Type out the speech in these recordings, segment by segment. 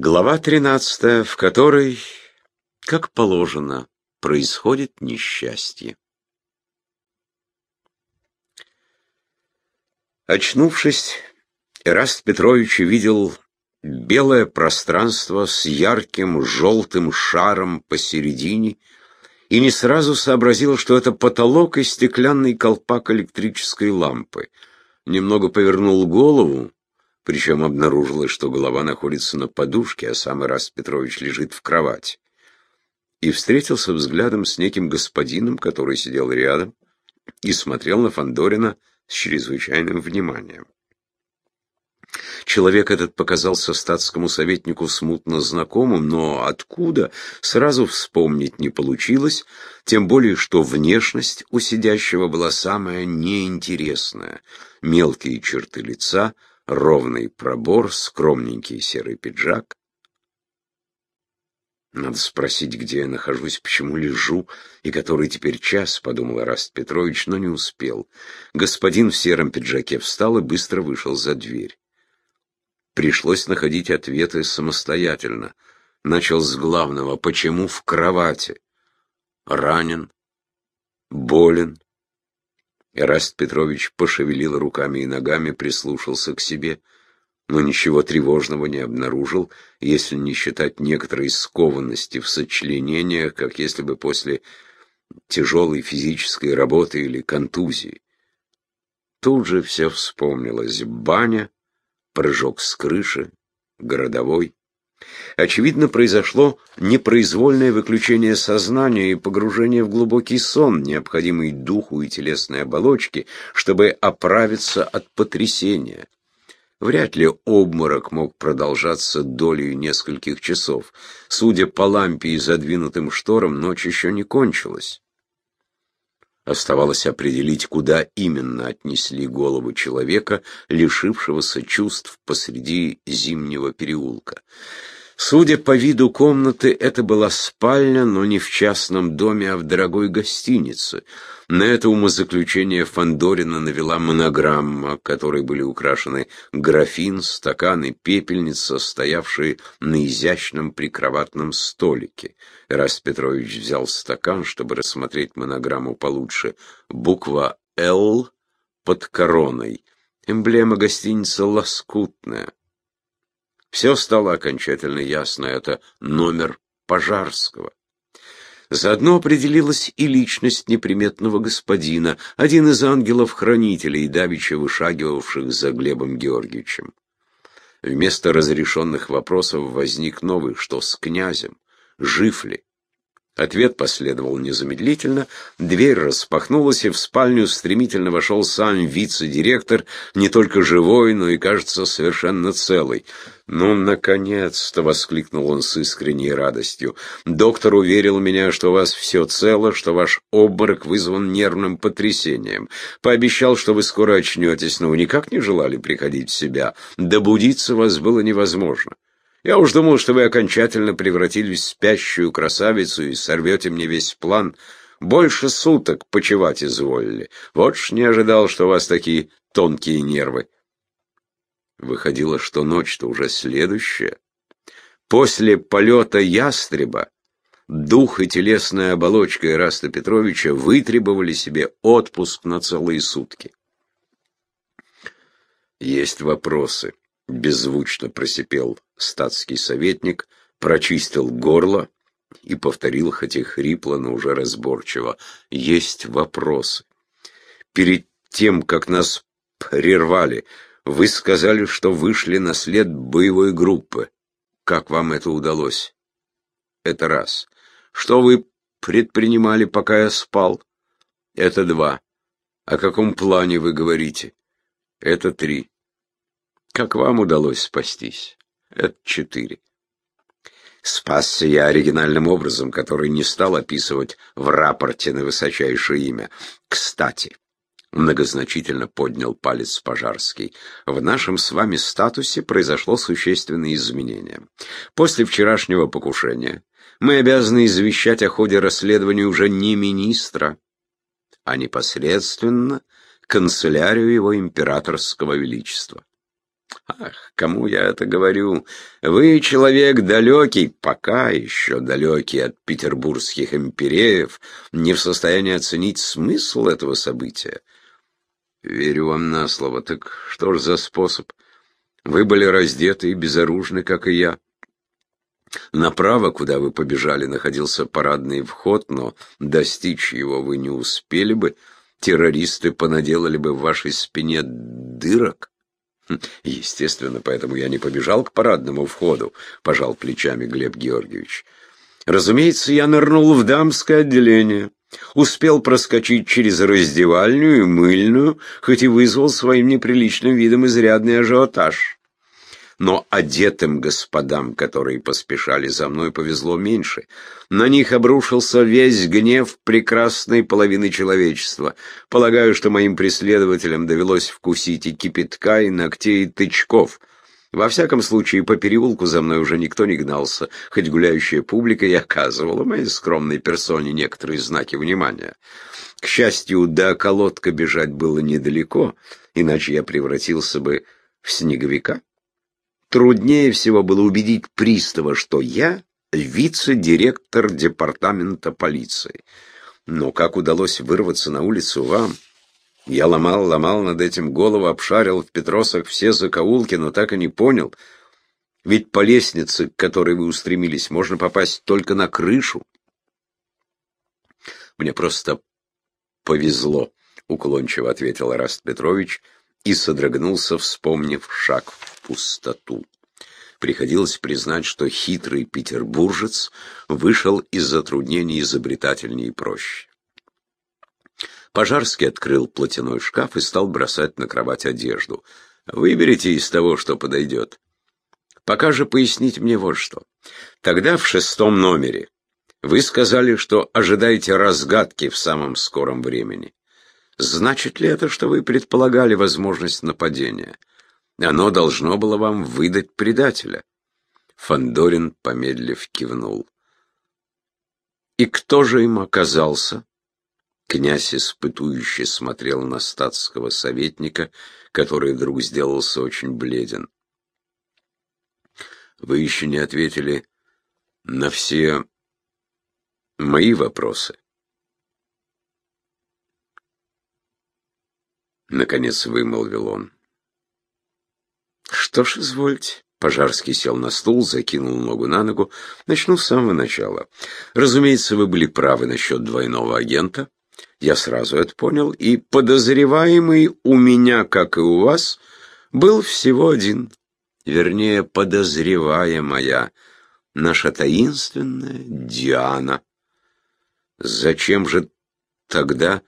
Глава 13, в которой, как положено, происходит несчастье. Очнувшись, Эраст Петрович увидел белое пространство с ярким желтым шаром посередине и не сразу сообразил, что это потолок и стеклянный колпак электрической лампы. Немного повернул голову причем обнаружилось, что голова находится на подушке, а сам Ираст Петрович лежит в кровати. И встретился взглядом с неким господином, который сидел рядом и смотрел на Фандорина с чрезвычайным вниманием. Человек этот показался статскому советнику смутно знакомым, но откуда, сразу вспомнить не получилось, тем более, что внешность у сидящего была самая неинтересная. Мелкие черты лица — ровный пробор, скромненький серый пиджак. Надо спросить, где я нахожусь, почему лежу, и который теперь час, — подумал Раст Петрович, но не успел. Господин в сером пиджаке встал и быстро вышел за дверь. Пришлось находить ответы самостоятельно. Начал с главного, почему в кровати? Ранен? Болен? Эраст Петрович пошевелил руками и ногами, прислушался к себе, но ничего тревожного не обнаружил, если не считать некоторой скованности в сочленениях, как если бы после тяжелой физической работы или контузии. Тут же все вспомнилось. Баня, прыжок с крыши, городовой. Очевидно, произошло непроизвольное выключение сознания и погружение в глубокий сон, необходимый духу и телесной оболочке, чтобы оправиться от потрясения. Вряд ли обморок мог продолжаться долей нескольких часов. Судя по лампе и задвинутым шторам, ночь еще не кончилась. Оставалось определить, куда именно отнесли голову человека, лишившегося чувств посреди зимнего переулка. Судя по виду комнаты, это была спальня, но не в частном доме, а в дорогой гостинице. На это умозаключение Фандорина навела монограмма, которой были украшены графин, стакан и пепельница, стоявшие на изящном прикроватном столике. Раст Петрович взял стакан, чтобы рассмотреть монограмму получше. Буква «Л» под короной. Эмблема гостиницы лоскутная. Все стало окончательно ясно. Это номер Пожарского. Заодно определилась и личность неприметного господина, один из ангелов-хранителей, давеча вышагивавших за Глебом Георгиевичем. Вместо разрешенных вопросов возник новый, что с князем, жив ли. Ответ последовал незамедлительно, дверь распахнулась, и в спальню стремительно вошел сам вице-директор, не только живой, но и, кажется, совершенно целый. «Ну, наконец-то!» — воскликнул он с искренней радостью. «Доктор уверил меня, что у вас все цело, что ваш обморок вызван нервным потрясением. Пообещал, что вы скоро очнетесь, но вы никак не желали приходить в себя. Добудиться вас было невозможно». Я уж думал, что вы окончательно превратились в спящую красавицу и сорвете мне весь план. Больше суток почевать изволили. Вот ж не ожидал, что у вас такие тонкие нервы. Выходило, что ночь-то уже следующая. После полета ястреба дух и телесная оболочка Ираста Петровича вытребовали себе отпуск на целые сутки. Есть вопросы. Беззвучно просипел статский советник, прочистил горло и повторил, хоть и хрипло, но уже разборчиво. Есть вопросы. Перед тем, как нас прервали, вы сказали, что вышли на след боевой группы. Как вам это удалось? Это раз. Что вы предпринимали, пока я спал? Это два. О каком плане вы говорите? Это три. Как вам удалось спастись? Это четыре. Спасся я оригинальным образом, который не стал описывать в рапорте на высочайшее имя. Кстати, многозначительно поднял палец Пожарский, в нашем с вами статусе произошло существенное изменение. После вчерашнего покушения мы обязаны извещать о ходе расследования уже не министра, а непосредственно канцелярию его императорского величества. Ах, кому я это говорю? Вы человек далекий, пока еще далекий от петербургских империев, не в состоянии оценить смысл этого события. Верю вам на слово. Так что ж за способ? Вы были раздеты и безоружны, как и я. Направо, куда вы побежали, находился парадный вход, но достичь его вы не успели бы. Террористы понаделали бы в вашей спине дырок. Хм, естественно, поэтому я не побежал к парадному входу, пожал плечами Глеб Георгиевич. Разумеется, я нырнул в дамское отделение. Успел проскочить через раздевальню и мыльную, хоть и вызвал своим неприличным видом изрядный ажиотаж. Но одетым господам, которые поспешали за мной, повезло меньше. На них обрушился весь гнев прекрасной половины человечества. Полагаю, что моим преследователям довелось вкусить и кипятка, и ногтей, и тычков. Во всяком случае, по переулку за мной уже никто не гнался, хоть гуляющая публика и оказывала моей скромной персоне некоторые знаки внимания. К счастью, до колодка бежать было недалеко, иначе я превратился бы в снеговика. Труднее всего было убедить пристава, что я вице-директор департамента полиции. Но как удалось вырваться на улицу вам? Я ломал, ломал над этим голову, обшарил в Петросах все закоулки, но так и не понял. Ведь по лестнице, к которой вы устремились, можно попасть только на крышу. Мне просто повезло, уклончиво ответил Раст Петрович и содрогнулся, вспомнив шаг в пустоту. Приходилось признать, что хитрый петербуржец вышел из затруднений изобретательнее и проще. Пожарский открыл платяной шкаф и стал бросать на кровать одежду. «Выберите из того, что подойдет. Пока же поясните мне вот что. Тогда в шестом номере вы сказали, что ожидаете разгадки в самом скором времени. Значит ли это, что вы предполагали возможность нападения? Оно должно было вам выдать предателя». Фандорин, помедлив, кивнул. «И кто же им оказался?» Князь испытующе смотрел на статского советника, который вдруг сделался очень бледен. «Вы еще не ответили на все мои вопросы?» Наконец вымолвил он. «Что ж, извольте». Пожарский сел на стул, закинул ногу на ногу. Начну с самого начала. Разумеется, вы были правы насчет двойного агента. Я сразу это понял, и подозреваемый у меня, как и у вас, был всего один. Вернее, подозреваемая, наша таинственная Диана. Зачем же тогда...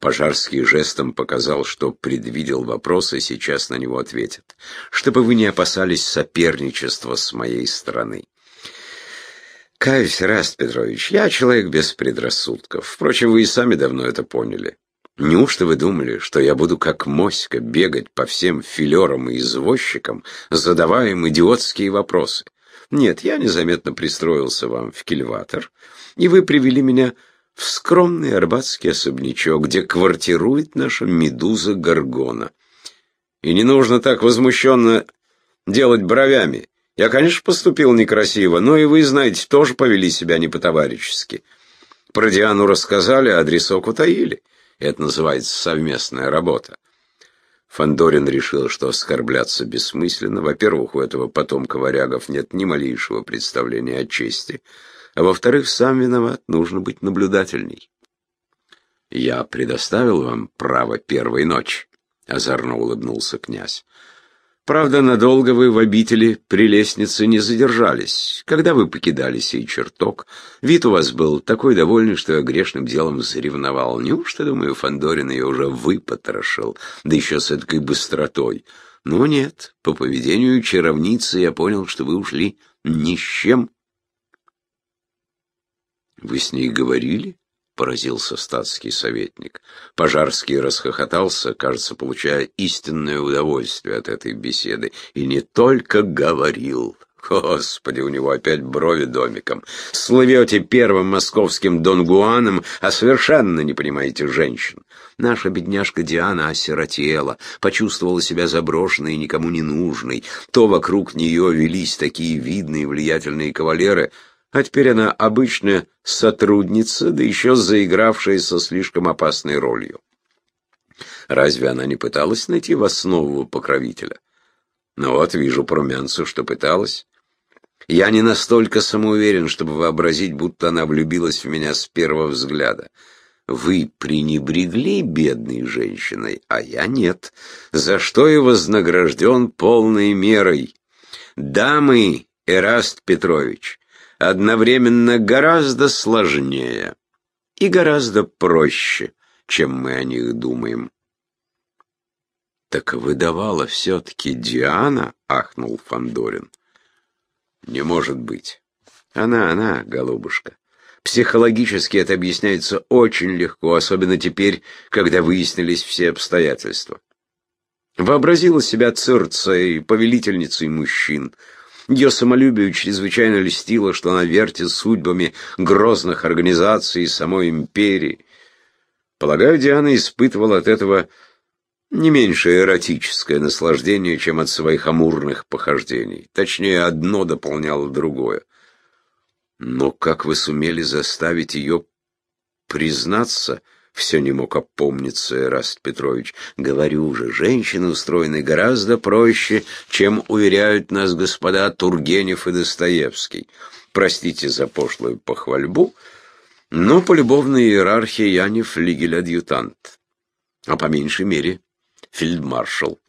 Пожарский жестом показал, что предвидел вопрос и сейчас на него ответит. Чтобы вы не опасались соперничества с моей стороны. Каюсь, Раст Петрович, я человек без предрассудков. Впрочем, вы и сами давно это поняли. Неужто вы думали, что я буду как моська бегать по всем филерам и извозчикам, задавая им идиотские вопросы? Нет, я незаметно пристроился вам в кильватор, и вы привели меня в скромный арбатский особнячок, где квартирует наша медуза Гаргона. И не нужно так возмущенно делать бровями. Я, конечно, поступил некрасиво, но и вы, знаете, тоже повели себя не по-товарищески. Про Диану рассказали, а адресок утаили. Это называется совместная работа. Фандорин решил, что оскорбляться бессмысленно. Во-первых, у этого потомка варягов нет ни малейшего представления о чести, а во-вторых, сам виноват, нужно быть наблюдательней. «Я предоставил вам право первой ночи», — озорно улыбнулся князь. Правда, надолго вы в обители при лестнице не задержались. Когда вы покидали сей чертог, вид у вас был такой довольный, что я грешным делом заревновал. Неужто, думаю, Фандорин ее уже выпотрошил, да еще с этой быстротой? Но нет, по поведению чаровницы я понял, что вы ушли ни с чем. Вы с ней говорили? поразился статский советник. Пожарский расхохотался, кажется, получая истинное удовольствие от этой беседы. И не только говорил, Господи, у него опять брови домиком. Слывете первым московским донгуаном, а совершенно не понимаете женщин. Наша бедняжка Диана осиротела, почувствовала себя заброшенной и никому не нужной. То вокруг нее велись такие видные влиятельные кавалеры, а теперь она обычная сотрудница, да еще заигравшаяся слишком опасной ролью. Разве она не пыталась найти в основу покровителя? Ну вот, вижу по румянцу, что пыталась. Я не настолько самоуверен, чтобы вообразить, будто она влюбилась в меня с первого взгляда. Вы пренебрегли бедной женщиной, а я нет, за что и вознагражден полной мерой. Дамы, Эраст Петрович, одновременно гораздо сложнее и гораздо проще, чем мы о них думаем. «Так выдавала все-таки Диана?» — ахнул Фандорин. «Не может быть. Она, она, голубушка. Психологически это объясняется очень легко, особенно теперь, когда выяснились все обстоятельства. Вообразила себя цирцей, повелительницей мужчин. Ее самолюбию чрезвычайно льстило, что она вертит судьбами грозных организаций самой империи. Полагаю, Диана испытывала от этого не меньше эротическое наслаждение, чем от своих амурных похождений. Точнее, одно дополняло другое. Но как вы сумели заставить ее признаться, все не мог опомниться Эраст Петрович. Говорю же, женщины устроены гораздо проще, чем уверяют нас господа Тургенев и Достоевский. Простите за пошлую похвальбу, но по любовной иерархии я не флигель-адъютант, а по меньшей мере фельдмаршал.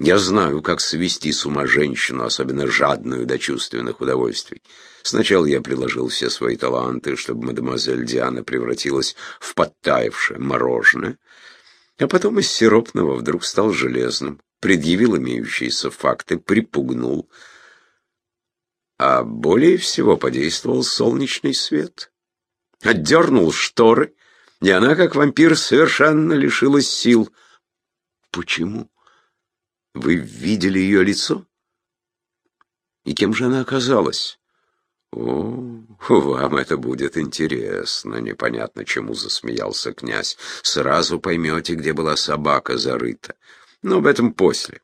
Я знаю, как свести с ума женщину, особенно жадную до чувственных удовольствий. Сначала я приложил все свои таланты, чтобы мадемуазель Диана превратилась в подтаявшее мороженое, а потом из сиропного вдруг стал железным, предъявил имеющиеся факты, припугнул, а более всего подействовал солнечный свет. Отдернул шторы, и она, как вампир, совершенно лишилась сил — Почему? Вы видели ее лицо? И кем же она оказалась? О, вам это будет интересно. Непонятно, чему засмеялся князь. Сразу поймете, где была собака зарыта. Но об этом после.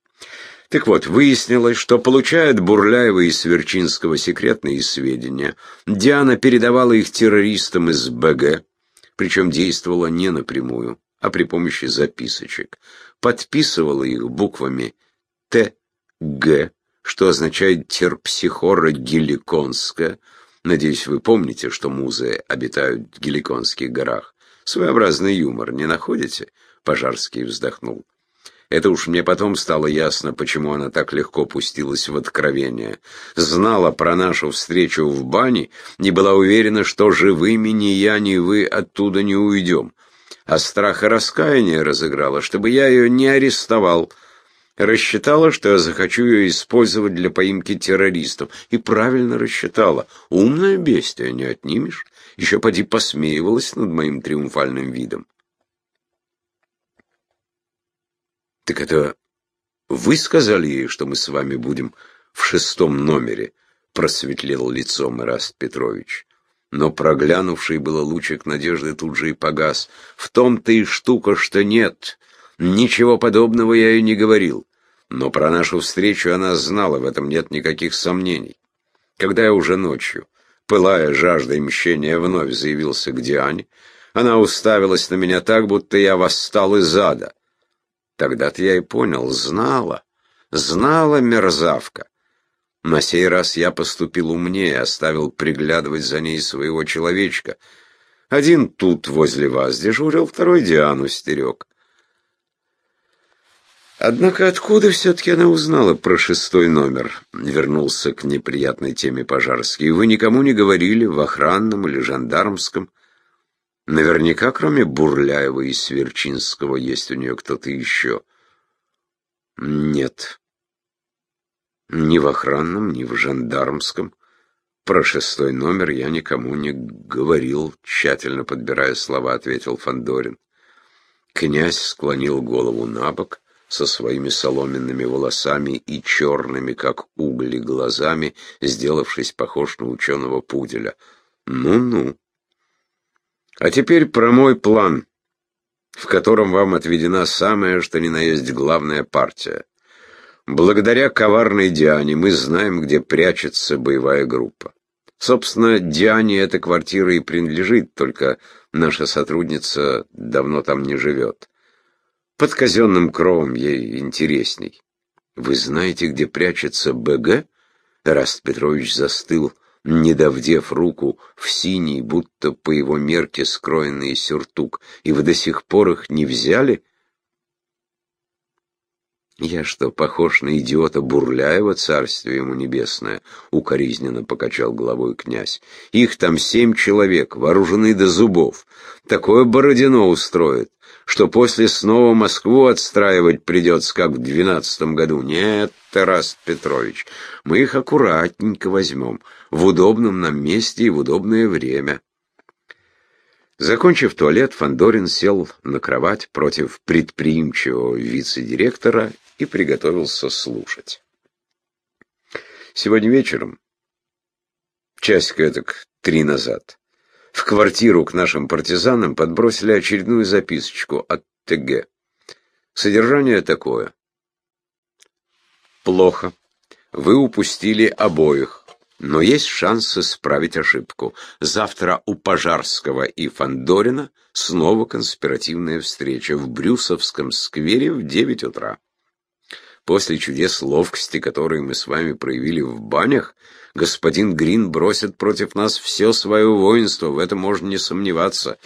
Так вот, выяснилось, что получает Бурляева и Сверчинского секретные сведения. Диана передавала их террористам из БГ, причем действовала не напрямую, а при помощи записочек подписывала их буквами Т.Г., что означает терпсихора геликонская. Надеюсь, вы помните, что музы обитают в Геликонских горах. Своеобразный юмор, не находите? Пожарский вздохнул. Это уж мне потом стало ясно, почему она так легко пустилась в откровение. Знала про нашу встречу в бане, не была уверена, что живыми ни я, ни вы оттуда не уйдем а страха раскаяния разыграла, чтобы я ее не арестовал. Рассчитала, что я захочу ее использовать для поимки террористов. И правильно рассчитала. Умное бестия не отнимешь. Еще поди посмеивалась над моим триумфальным видом. Так это вы сказали ей, что мы с вами будем в шестом номере? Просветлел лицом Ираст Петрович. Но проглянувший было лучик надежды тут же и погас. В том-то и штука, что нет. Ничего подобного я и не говорил. Но про нашу встречу она знала, в этом нет никаких сомнений. Когда я уже ночью, пылая жаждой мщения, вновь заявился к Диане, она уставилась на меня так, будто я восстал из ада. Тогда-то я и понял, знала, знала мерзавка. На сей раз я поступил умнее, оставил приглядывать за ней своего человечка. Один тут, возле вас, дежурил, второй Диану стерег. Однако откуда все-таки она узнала про шестой номер? Вернулся к неприятной теме Пожарский. Вы никому не говорили, в охранном или жандармском? Наверняка, кроме Бурляева и Сверчинского, есть у нее кто-то еще. Нет. Ни в охранном, ни в жандармском. Про шестой номер я никому не говорил, тщательно подбирая слова, ответил Фандорин. Князь склонил голову на бок, со своими соломенными волосами и черными, как угли, глазами, сделавшись похож на ученого пуделя. Ну-ну. А теперь про мой план, в котором вам отведена самая, что ни на есть, главная партия. Благодаря коварной Диане мы знаем, где прячется боевая группа. Собственно, Диане эта квартира и принадлежит, только наша сотрудница давно там не живет. Под казенным кровом ей интересней. Вы знаете, где прячется БГ? Раст Петрович застыл, не довдев руку в синий, будто по его мерке скроенный сюртук. И вы до сих пор их не взяли? «Я что, похож на идиота Бурляева, царствие ему небесное?» — укоризненно покачал головой князь. «Их там семь человек, вооружены до зубов. Такое Бородино устроит, что после снова Москву отстраивать придется, как в двенадцатом году. Нет, Тарас Петрович, мы их аккуратненько возьмем, в удобном нам месте и в удобное время». Закончив туалет, Фандорин сел на кровать против предприимчивого вице-директора и приготовился слушать. Сегодня вечером, часика так три назад, в квартиру к нашим партизанам подбросили очередную записочку от ТГ. Содержание такое. Плохо. Вы упустили обоих. Но есть шанс исправить ошибку. Завтра у Пожарского и Фандорина снова конспиративная встреча в Брюсовском сквере в девять утра. После чудес ловкости, которые мы с вами проявили в банях, господин Грин бросит против нас все свое воинство, в этом можно не сомневаться.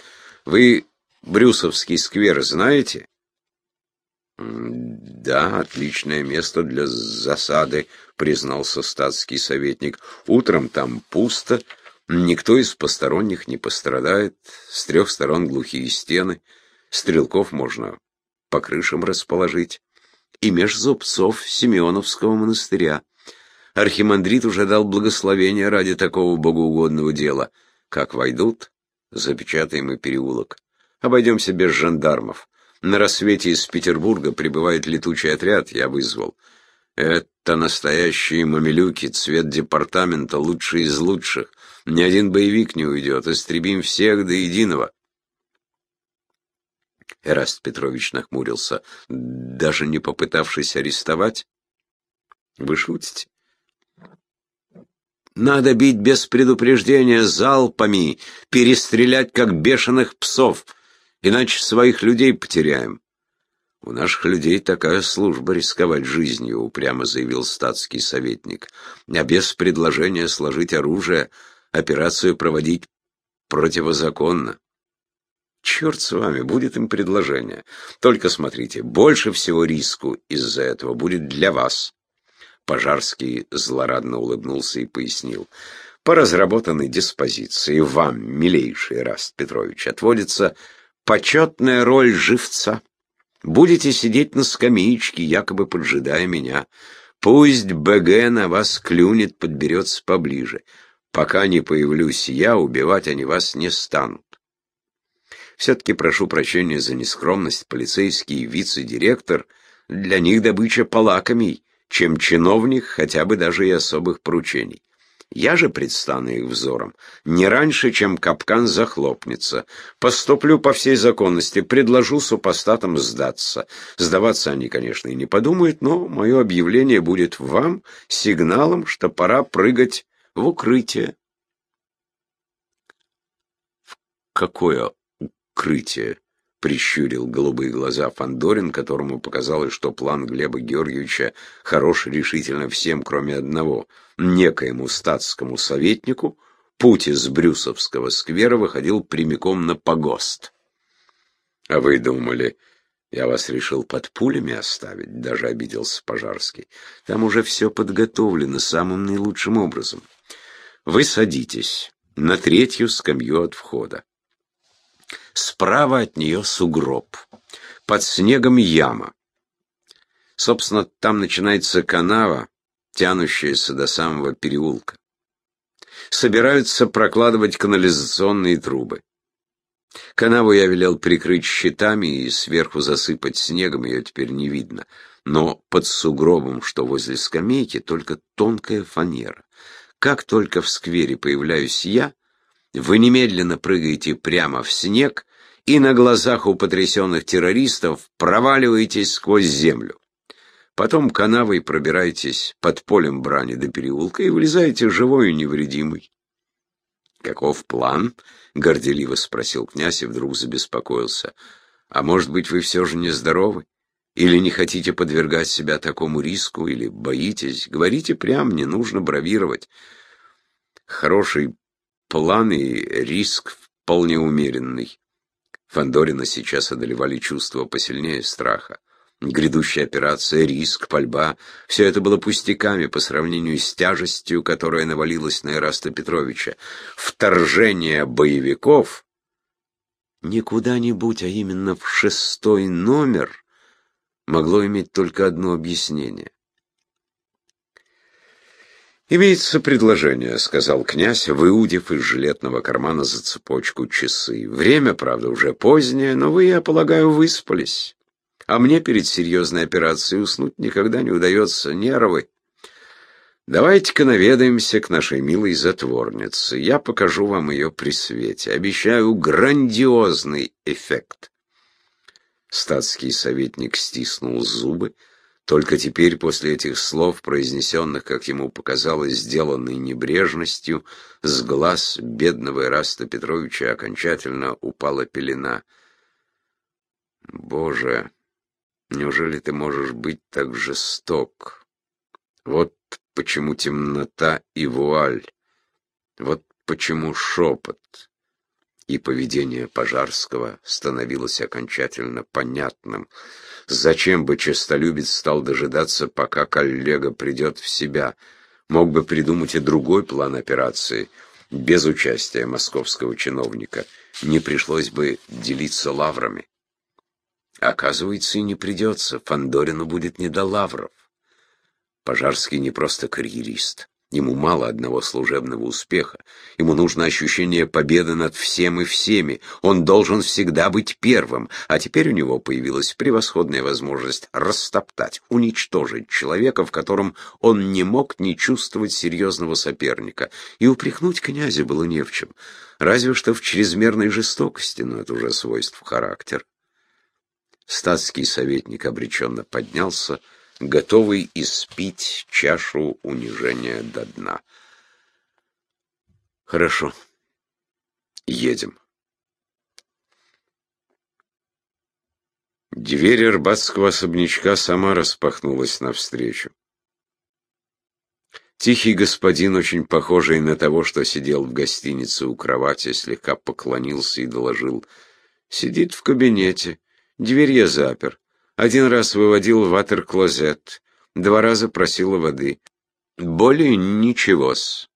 Вы Брюсовский сквер знаете? Да, отличное место для засады, признался статский советник. Утром там пусто, никто из посторонних не пострадает, с трех сторон глухие стены, стрелков можно по крышам расположить и меж зубцов Симеоновского монастыря. Архимандрит уже дал благословение ради такого богоугодного дела. Как войдут, запечатаем и переулок. Обойдемся без жандармов. На рассвете из Петербурга прибывает летучий отряд, я вызвал. Это настоящие мамилюки, цвет департамента, лучший из лучших. Ни один боевик не уйдет, истребим всех до единого. Эраст Петрович нахмурился. «Даже не попытавшись арестовать?» «Вы шутите?» «Надо бить без предупреждения залпами, перестрелять, как бешеных псов, иначе своих людей потеряем». «У наших людей такая служба рисковать жизнью», — упрямо заявил статский советник. «А без предложения сложить оружие операцию проводить противозаконно». Черт с вами, будет им предложение. Только смотрите, больше всего риску из-за этого будет для вас. Пожарский злорадно улыбнулся и пояснил. По разработанной диспозиции вам, милейший Раст Петрович, отводится почетная роль живца. Будете сидеть на скамеечке, якобы поджидая меня. Пусть БГ на вас клюнет, подберется поближе. Пока не появлюсь я, убивать они вас не станут. Все-таки прошу прощения за нескромность, полицейский вице-директор, для них добыча полакомей, чем чиновник хотя бы даже и особых поручений. Я же предстану их взором не раньше, чем капкан захлопнется. Поступлю по всей законности, предложу супостатам сдаться. Сдаваться они, конечно, и не подумают, но мое объявление будет вам сигналом, что пора прыгать в укрытие. какое укрытие, прищурил голубые глаза Фандорин, которому показалось, что план Глеба Георгиевича хорош решительно всем, кроме одного. Некоему статскому советнику путь из Брюсовского сквера выходил прямиком на погост. А вы думали, я вас решил под пулями оставить? Даже обиделся Пожарский. Там уже все подготовлено самым наилучшим образом. Вы садитесь на третью скамью от входа. Справа от нее сугроб. Под снегом яма. Собственно, там начинается канава, тянущаяся до самого переулка. Собираются прокладывать канализационные трубы. Канаву я велел прикрыть щитами и сверху засыпать снегом, ее теперь не видно. Но под сугробом, что возле скамейки, только тонкая фанера. Как только в сквере появляюсь я, вы немедленно прыгаете прямо в снег и на глазах у потрясенных террористов проваливаетесь сквозь землю. Потом канавой пробираетесь под полем брани до переулка и вылезаете живой и невредимый. «Каков план?» — горделиво спросил князь и вдруг забеспокоился. «А может быть, вы все же нездоровы? Или не хотите подвергать себя такому риску, или боитесь? Говорите прямо, не нужно бравировать. Хороший план и риск вполне умеренный». Фандорина сейчас одолевали чувства посильнее страха. Грядущая операция, риск, пальба — все это было пустяками по сравнению с тяжестью, которая навалилась на Ираста Петровича. Вторжение боевиков не куда-нибудь, а именно в шестой номер могло иметь только одно объяснение. «Имеется предложение», — сказал князь, выудив из жилетного кармана за цепочку часы. «Время, правда, уже позднее, но вы, я полагаю, выспались» а мне перед серьезной операцией уснуть никогда не удается, нервы. Давайте-ка наведаемся к нашей милой затворнице. Я покажу вам ее при свете. Обещаю грандиозный эффект. Статский советник стиснул зубы. Только теперь, после этих слов, произнесенных, как ему показалось, сделанной небрежностью, с глаз бедного Ираста Петровича окончательно упала пелена. «Боже!» Неужели ты можешь быть так жесток? Вот почему темнота и вуаль. Вот почему шепот. И поведение Пожарского становилось окончательно понятным. Зачем бы честолюбец стал дожидаться, пока коллега придет в себя? Мог бы придумать и другой план операции, без участия московского чиновника. Не пришлось бы делиться лаврами. Оказывается, и не придется. Фандорину будет не до лавров. Пожарский не просто карьерист. Ему мало одного служебного успеха. Ему нужно ощущение победы над всем и всеми. Он должен всегда быть первым. А теперь у него появилась превосходная возможность растоптать, уничтожить человека, в котором он не мог не чувствовать серьезного соперника. И упрекнуть князя было не в чем. Разве что в чрезмерной жестокости, но это уже свойств характера. Статский советник обреченно поднялся, готовый испить чашу унижения до дна. Хорошо. Едем. Дверь арбатского особнячка сама распахнулась навстречу. Тихий господин, очень похожий на того, что сидел в гостинице у кровати, слегка поклонился и доложил. Сидит в кабинете. Дверь я запер. Один раз выводил ватер-клозет, два раза просила воды. Более ничего-с.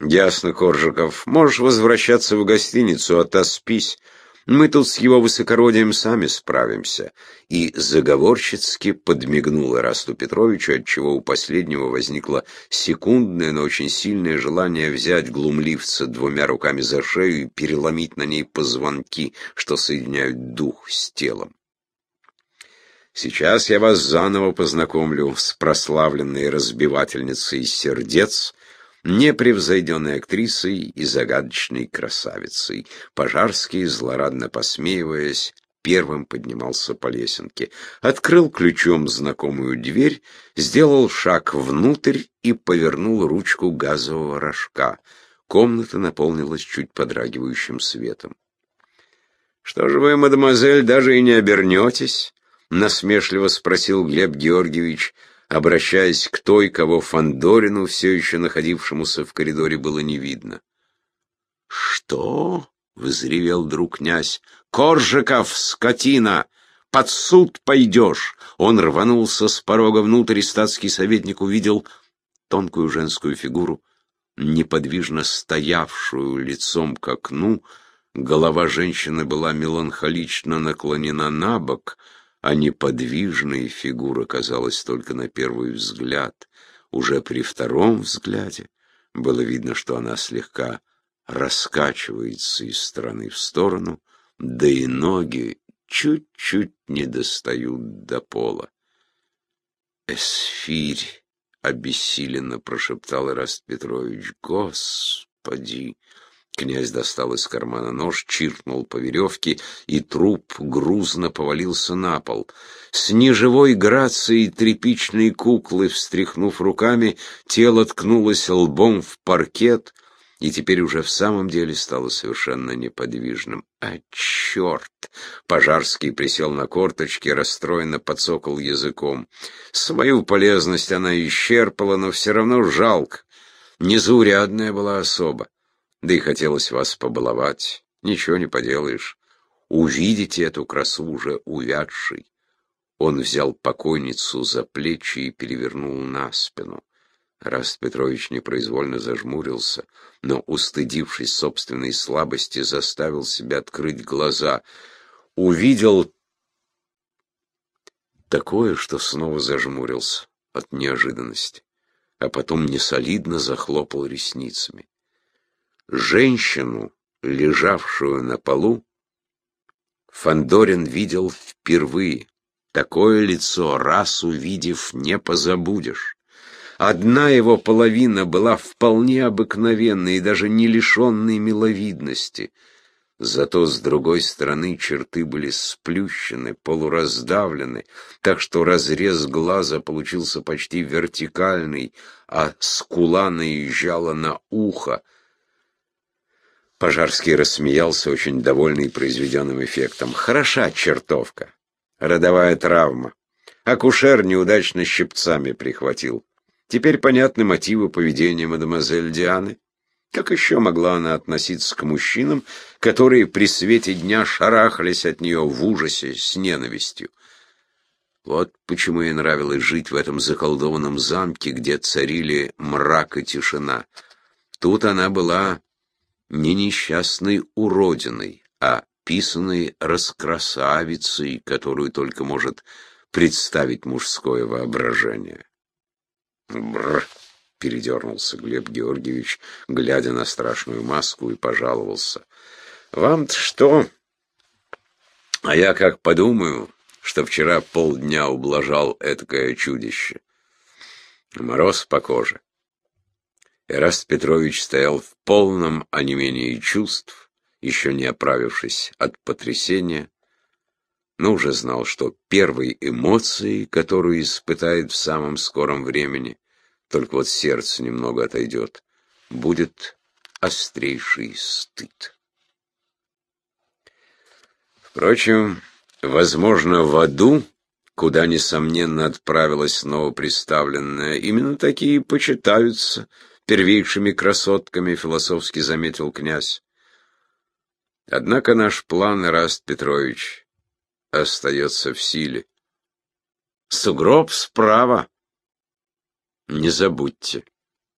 Ясно, Коржиков. Можешь возвращаться в гостиницу, отоспись. Мы тут с его высокородием сами справимся. И заговорщицки подмигнул Расту Петровичу, отчего у последнего возникло секундное, но очень сильное желание взять глумливца двумя руками за шею и переломить на ней позвонки, что соединяют дух с телом. Сейчас я вас заново познакомлю с прославленной разбивательницей сердец, непревзойденной актрисой и загадочной красавицей. Пожарский, злорадно посмеиваясь, первым поднимался по лесенке. Открыл ключом знакомую дверь, сделал шаг внутрь и повернул ручку газового рожка. Комната наполнилась чуть подрагивающим светом. «Что же вы, мадемуазель, даже и не обернетесь?» — насмешливо спросил Глеб Георгиевич, обращаясь к той, кого Фандорину, все еще находившемуся в коридоре, было не видно. «Что?» — взревел друг князь. «Коржиков, скотина! Под суд пойдешь!» Он рванулся с порога внутрь, и статский советник увидел тонкую женскую фигуру, неподвижно стоявшую лицом к окну. Голова женщины была меланхолично наклонена на бок — а неподвижной фигура казалась только на первый взгляд. Уже при втором взгляде было видно, что она слегка раскачивается из стороны в сторону, да и ноги чуть-чуть не достают до пола. «Эсфирь!» — обессиленно прошептал Ираст Петрович. «Господи!» Князь достал из кармана нож, чиркнул по веревке, и труп грузно повалился на пол. С неживой грацией тряпичной куклы, встряхнув руками, тело ткнулось лбом в паркет — и теперь уже в самом деле стало совершенно неподвижным. «А, черт!» Пожарский присел на корточки, расстроенно подсокал языком. Свою полезность она исчерпала, но все равно жалко. Незаурядная была особа. Да и хотелось вас побаловать. Ничего не поделаешь. Увидите эту красу уже увядшей. Он взял покойницу за плечи и перевернул на спину. Раст Петрович непроизвольно зажмурился, но, устыдившись собственной слабости, заставил себя открыть глаза. Увидел такое, что снова зажмурился от неожиданности, а потом несолидно захлопал ресницами. Женщину, лежавшую на полу, Фандорин видел впервые. Такое лицо, раз увидев, не позабудешь. Одна его половина была вполне обыкновенной и даже не лишенной миловидности. Зато с другой стороны черты были сплющены, полураздавлены, так что разрез глаза получился почти вертикальный, а скула наезжала на ухо. Пожарский рассмеялся, очень довольный произведенным эффектом. «Хороша чертовка. Родовая травма. Акушер неудачно щипцами прихватил. Теперь понятны мотивы поведения мадемуазель Дианы. Как еще могла она относиться к мужчинам, которые при свете дня шарахались от нее в ужасе, с ненавистью? Вот почему ей нравилось жить в этом заколдованном замке, где царили мрак и тишина. Тут она была не несчастной уродиной, а писаной раскрасавицей, которую только может представить мужское воображение. Бррр, передернулся Глеб Георгиевич, глядя на страшную маску, и пожаловался. Вам-то что? А я как подумаю, что вчера полдня ублажал этакое чудище. Мороз по коже. Эраст Петрович стоял в полном онемении чувств, еще не оправившись от потрясения, но уже знал, что первой эмоцией, которую испытает в самом скором времени, только вот сердце немного отойдет, будет острейший стыд. Впрочем, возможно, в аду, куда, несомненно, отправилась новоприставленная, именно такие почитаются первейшими красотками, философски заметил князь. Однако наш план, Раст Петрович, остается в силе. Сугроб справа. Не забудьте.